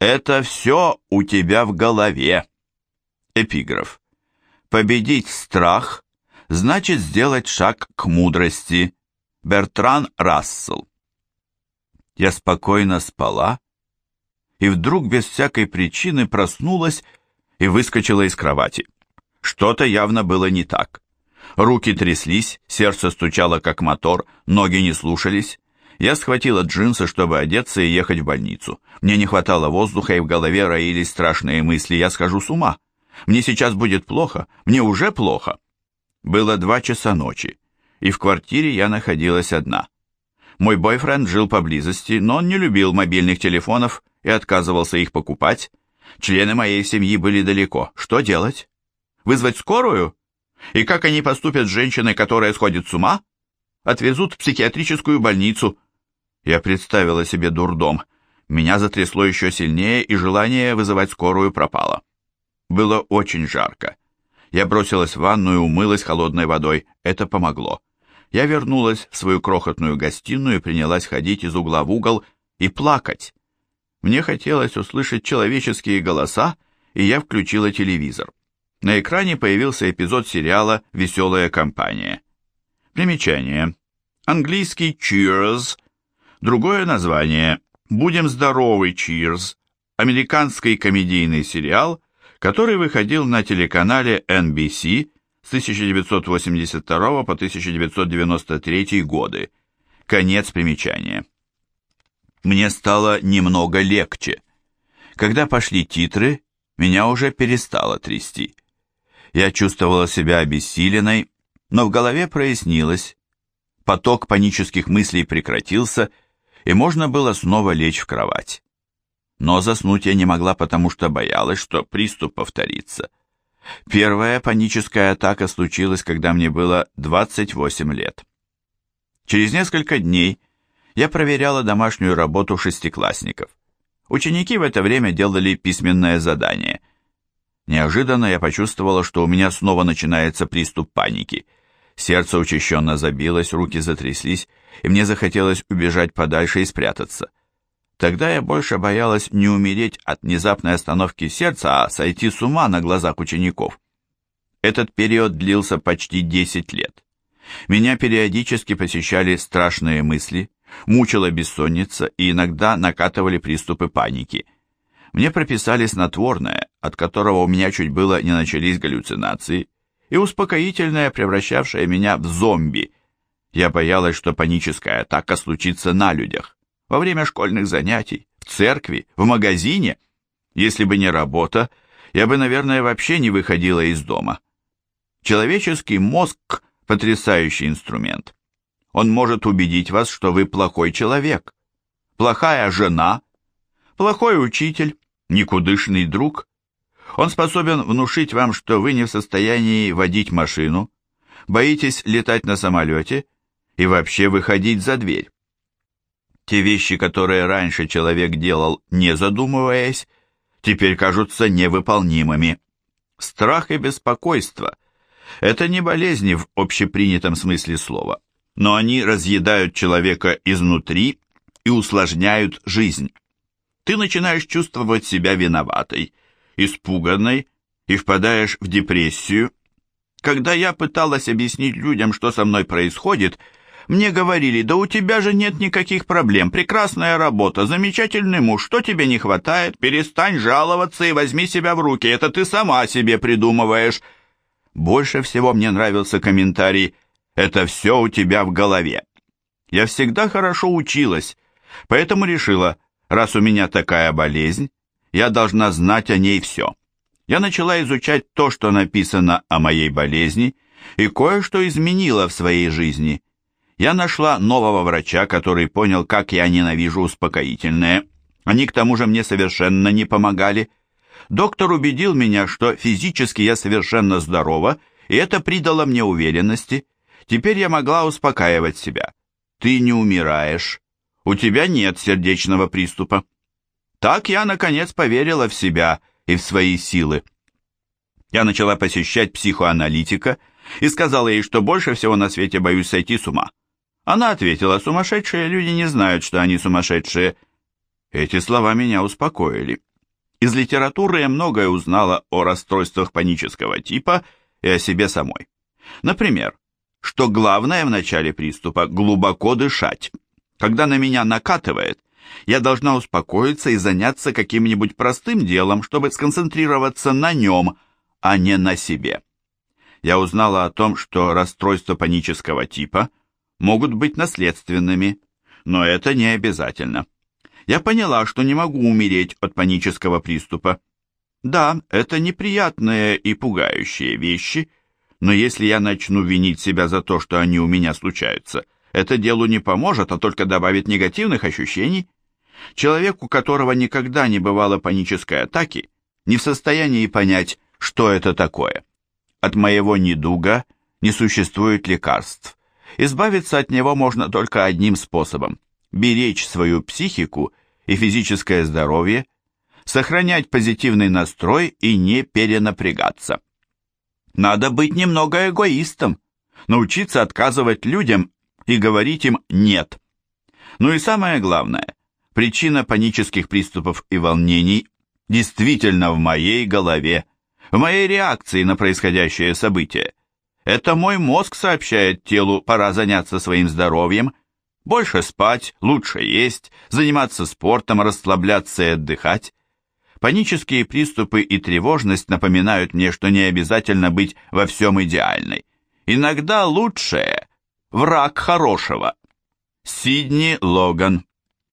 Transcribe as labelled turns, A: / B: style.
A: Это все у тебя в голове. Эпиграф. Победить страх значит сделать шаг к мудрости. Бертран Рассел. Я спокойно спала, и вдруг без всякой причины проснулась и выскочила из кровати. Что-то явно было не так. Руки тряслись, сердце стучало как мотор, ноги не слушались. Я схватила джинсы, чтобы одеться и ехать в больницу. Мне не хватало воздуха, и в голове роились страшные мысли. Я схожу с ума. Мне сейчас будет плохо. Мне уже плохо. Было два часа ночи, и в квартире я находилась одна. Мой бойфренд жил поблизости, но он не любил мобильных телефонов и отказывался их покупать. Члены моей семьи были далеко. Что делать? Вызвать скорую? И как они поступят с женщиной, которая сходит с ума? Отвезут в психиатрическую больницу – я представила себе дурдом. Меня затрясло еще сильнее, и желание вызывать скорую пропало. Было очень жарко. Я бросилась в ванну и умылась холодной водой. Это помогло. Я вернулась в свою крохотную гостиную и принялась ходить из угла в угол и плакать. Мне хотелось услышать человеческие голоса, и я включила телевизор. На экране появился эпизод сериала «Веселая компания». Примечание. Английский «Cheers» Другое название «Будем здоровы, Чирз» американский комедийный сериал, который выходил на телеканале NBC с 1982 по 1993 годы. Конец примечания. Мне стало немного легче. Когда пошли титры, меня уже перестало трясти. Я чувствовала себя обессиленной, но в голове прояснилось. Поток панических мыслей прекратился, и можно было снова лечь в кровать. Но заснуть я не могла, потому что боялась, что приступ повторится. Первая паническая атака случилась, когда мне было 28 лет. Через несколько дней я проверяла домашнюю работу шестиклассников. Ученики в это время делали письменное задание. Неожиданно я почувствовала, что у меня снова начинается приступ паники – Сердце учащенно забилось, руки затряслись, и мне захотелось убежать подальше и спрятаться. Тогда я больше боялась не умереть от внезапной остановки сердца, а сойти с ума на глазах учеников. Этот период длился почти 10 лет. Меня периодически посещали страшные мысли, мучила бессонница и иногда накатывали приступы паники. Мне прописали снотворное, от которого у меня чуть было не начались галлюцинации, и успокоительное, превращавшее меня в зомби. Я боялась, что паническая атака случится на людях, во время школьных занятий, в церкви, в магазине. Если бы не работа, я бы, наверное, вообще не выходила из дома. Человеческий мозг – потрясающий инструмент. Он может убедить вас, что вы плохой человек, плохая жена, плохой учитель, никудышный друг, он способен внушить вам, что вы не в состоянии водить машину, боитесь летать на самолете и вообще выходить за дверь. Те вещи, которые раньше человек делал, не задумываясь, теперь кажутся невыполнимыми. Страх и беспокойство – это не болезни в общепринятом смысле слова, но они разъедают человека изнутри и усложняют жизнь. Ты начинаешь чувствовать себя виноватой, испуганной и впадаешь в депрессию. Когда я пыталась объяснить людям, что со мной происходит, мне говорили, да у тебя же нет никаких проблем, прекрасная работа, замечательный муж, что тебе не хватает, перестань жаловаться и возьми себя в руки, это ты сама себе придумываешь. Больше всего мне нравился комментарий «это все у тебя в голове». Я всегда хорошо училась, поэтому решила, раз у меня такая болезнь, я должна знать о ней все. Я начала изучать то, что написано о моей болезни, и кое-что изменила в своей жизни. Я нашла нового врача, который понял, как я ненавижу успокоительное. Они к тому же мне совершенно не помогали. Доктор убедил меня, что физически я совершенно здорова, и это придало мне уверенности. Теперь я могла успокаивать себя. Ты не умираешь. У тебя нет сердечного приступа. Так я, наконец, поверила в себя и в свои силы. Я начала посещать психоаналитика и сказала ей, что больше всего на свете боюсь сойти с ума. Она ответила, сумасшедшие люди не знают, что они сумасшедшие. Эти слова меня успокоили. Из литературы я многое узнала о расстройствах панического типа и о себе самой. Например, что главное в начале приступа – глубоко дышать. Когда на меня накатывает, я должна успокоиться и заняться каким-нибудь простым делом, чтобы сконцентрироваться на нем, а не на себе. Я узнала о том, что расстройства панического типа могут быть наследственными, но это не обязательно. Я поняла, что не могу умереть от панического приступа. Да, это неприятные и пугающие вещи, но если я начну винить себя за то, что они у меня случаются, это делу не поможет, а только добавит негативных ощущений. Человек, у которого никогда не бывало панической атаки, не в состоянии понять, что это такое. От моего недуга не существует лекарств. Избавиться от него можно только одним способом – беречь свою психику и физическое здоровье, сохранять позитивный настрой и не перенапрягаться. Надо быть немного эгоистом, научиться отказывать людям и говорить им «нет». Ну и самое главное, причина панических приступов и волнений действительно в моей голове, в моей реакции на происходящее событие. Это мой мозг сообщает телу, пора заняться своим здоровьем, больше спать, лучше есть, заниматься спортом, расслабляться и отдыхать. Панические приступы и тревожность напоминают мне, что не обязательно быть во всем идеальной. Иногда лучшее – враг хорошего. Сидни Логан